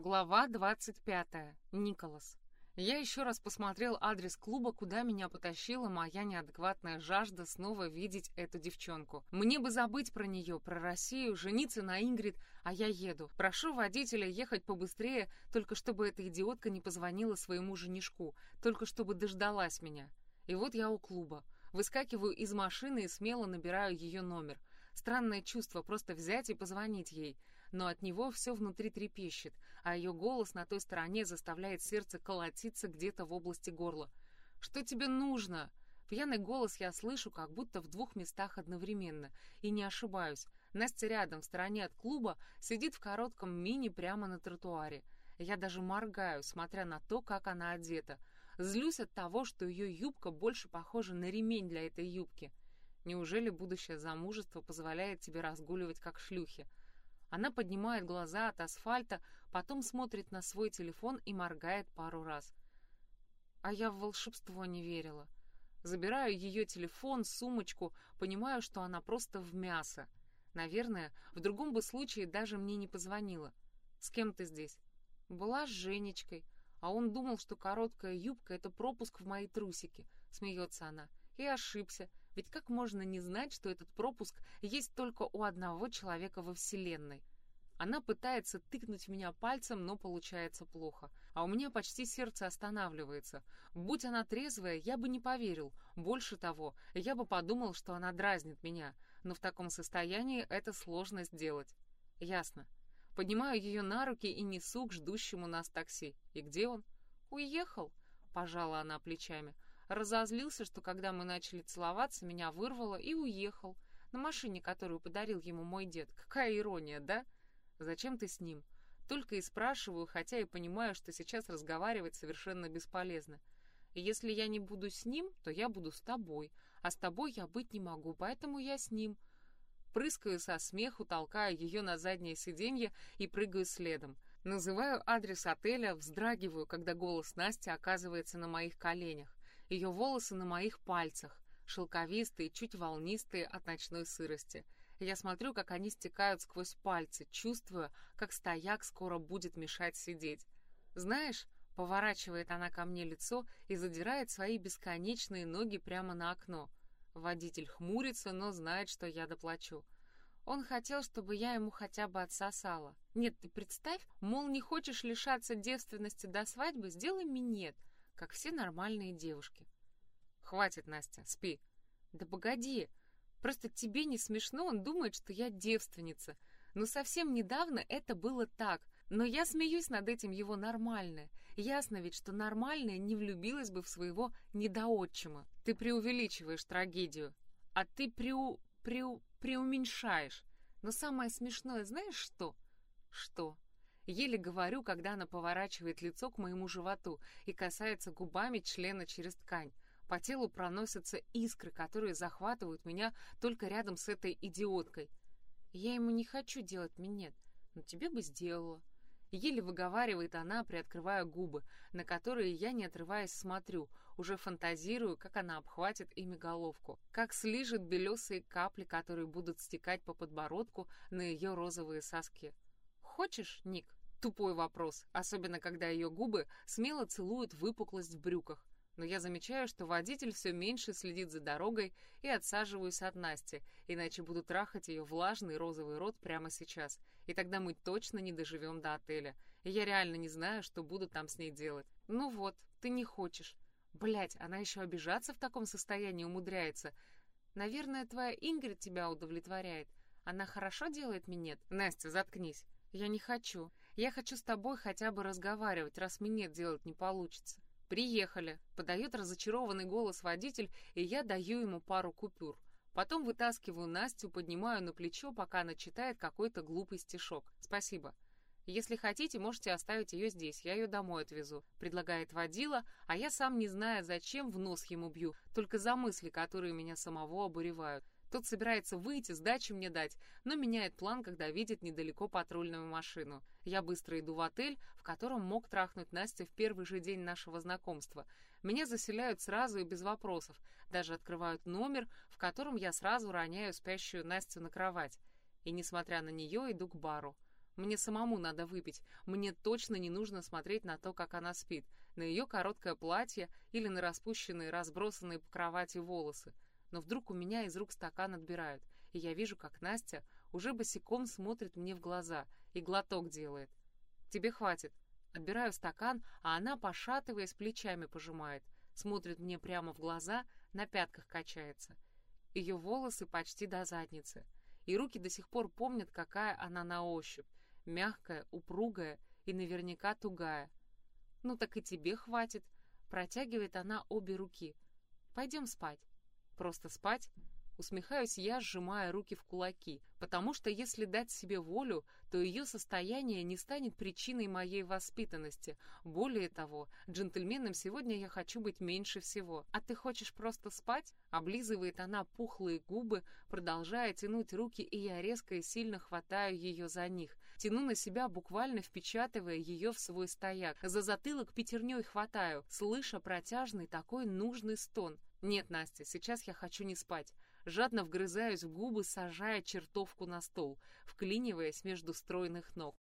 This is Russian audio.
Глава 25. Николас. Я еще раз посмотрел адрес клуба, куда меня потащила моя неадекватная жажда снова видеть эту девчонку. Мне бы забыть про нее, про Россию, жениться на Ингрид, а я еду. Прошу водителя ехать побыстрее, только чтобы эта идиотка не позвонила своему женишку, только чтобы дождалась меня. И вот я у клуба. Выскакиваю из машины и смело набираю ее номер. Странное чувство просто взять и позвонить ей но от него все внутри трепещет, а ее голос на той стороне заставляет сердце колотиться где-то в области горла. «Что тебе нужно?» Пьяный голос я слышу как будто в двух местах одновременно, и не ошибаюсь. Настя рядом, в стороне от клуба, сидит в коротком мини прямо на тротуаре. Я даже моргаю, смотря на то, как она одета. Злюсь от того, что ее юбка больше похожа на ремень для этой юбки. Неужели будущее замужество позволяет тебе разгуливать как шлюхи? Она поднимает глаза от асфальта, потом смотрит на свой телефон и моргает пару раз. А я в волшебство не верила. Забираю ее телефон, сумочку, понимаю, что она просто в мясо. Наверное, в другом бы случае даже мне не позвонила. «С кем ты здесь?» «Была с Женечкой, а он думал, что короткая юбка — это пропуск в мои трусики», — смеется она. И ошибся. Ведь как можно не знать, что этот пропуск есть только у одного человека во Вселенной? Она пытается тыкнуть меня пальцем, но получается плохо. А у меня почти сердце останавливается. Будь она трезвая, я бы не поверил. Больше того, я бы подумал, что она дразнит меня. Но в таком состоянии это сложно сделать. Ясно. Поднимаю ее на руки и несу к ждущему нас такси. И где он? Уехал, пожала она плечами. Разозлился, что когда мы начали целоваться, меня вырвало и уехал. На машине, которую подарил ему мой дед. Какая ирония, да? Зачем ты с ним? Только и спрашиваю, хотя и понимаю, что сейчас разговаривать совершенно бесполезно. Если я не буду с ним, то я буду с тобой. А с тобой я быть не могу, поэтому я с ним. Прыскаю со смеху, толкаю ее на заднее сиденье и прыгаю следом. Называю адрес отеля, вздрагиваю, когда голос Насти оказывается на моих коленях. Ее волосы на моих пальцах, шелковистые, чуть волнистые от ночной сырости. Я смотрю, как они стекают сквозь пальцы, чувствую, как стояк скоро будет мешать сидеть. Знаешь, поворачивает она ко мне лицо и задирает свои бесконечные ноги прямо на окно. Водитель хмурится, но знает, что я доплачу. Он хотел, чтобы я ему хотя бы отсосала. Нет, ты представь, мол, не хочешь лишаться девственности до свадьбы, сделай минет как все нормальные девушки. Хватит, Настя, спи. Да погоди, просто тебе не смешно, он думает, что я девственница. Но совсем недавно это было так, но я смеюсь над этим его нормальное. Ясно ведь, что нормальная не влюбилась бы в своего недоотчима. Ты преувеличиваешь трагедию, а ты преу... преу... преуменьшаешь. Но самое смешное, знаешь что? Что? Еле говорю, когда она поворачивает лицо к моему животу и касается губами члена через ткань. По телу проносятся искры, которые захватывают меня только рядом с этой идиоткой. Я ему не хочу делать минет, но тебе бы сделала. Еле выговаривает она, приоткрывая губы, на которые я, не отрываясь, смотрю, уже фантазирую, как она обхватит ими головку, как слижет белесые капли, которые будут стекать по подбородку на ее розовые соски. «Хочешь, Ник?» Тупой вопрос, особенно когда ее губы смело целуют выпуклость в брюках. Но я замечаю, что водитель все меньше следит за дорогой и отсаживаюсь от Насти, иначе буду трахать ее влажный розовый рот прямо сейчас. И тогда мы точно не доживем до отеля. И я реально не знаю, что буду там с ней делать. Ну вот, ты не хочешь. Блять, она еще обижаться в таком состоянии умудряется. Наверное, твоя Ингрид тебя удовлетворяет. Она хорошо делает минет? Настя, заткнись. Я не хочу. Я хочу с тобой хотя бы разговаривать, раз минет делать не получится. Приехали. Подает разочарованный голос водитель, и я даю ему пару купюр. Потом вытаскиваю Настю, поднимаю на плечо, пока она читает какой-то глупый стишок. Спасибо. Если хотите, можете оставить ее здесь, я ее домой отвезу», — предлагает водила, а я сам не знаю, зачем в нос ему бью, только за мысли, которые меня самого обуревают. Тот собирается выйти, сдачи мне дать, но меняет план, когда видит недалеко патрульную машину. Я быстро иду в отель, в котором мог трахнуть Настю в первый же день нашего знакомства. Меня заселяют сразу и без вопросов. Даже открывают номер, в котором я сразу роняю спящую Настю на кровать. И, несмотря на нее, иду к бару. Мне самому надо выпить. Мне точно не нужно смотреть на то, как она спит, на ее короткое платье или на распущенные, разбросанные по кровати волосы. Но вдруг у меня из рук стакан отбирают, и я вижу, как Настя уже босиком смотрит мне в глаза и глоток делает. «Тебе хватит». Отбираю стакан, а она, пошатываясь, плечами пожимает, смотрит мне прямо в глаза, на пятках качается. Ее волосы почти до задницы, и руки до сих пор помнят, какая она на ощупь, мягкая, упругая и наверняка тугая. «Ну так и тебе хватит», — протягивает она обе руки. «Пойдем спать». «Просто спать?» Усмехаюсь я, сжимая руки в кулаки, потому что если дать себе волю, то ее состояние не станет причиной моей воспитанности. Более того, джентльменом сегодня я хочу быть меньше всего. А ты хочешь просто спать? Облизывает она пухлые губы, продолжая тянуть руки, и я резко и сильно хватаю ее за них. Тяну на себя, буквально впечатывая ее в свой стояк. За затылок пятерней хватаю, слыша протяжный такой нужный стон. «Нет, Настя, сейчас я хочу не спать. Жадно вгрызаюсь в губы, сажая чертовку на стол, вклиниваясь между стройных ног.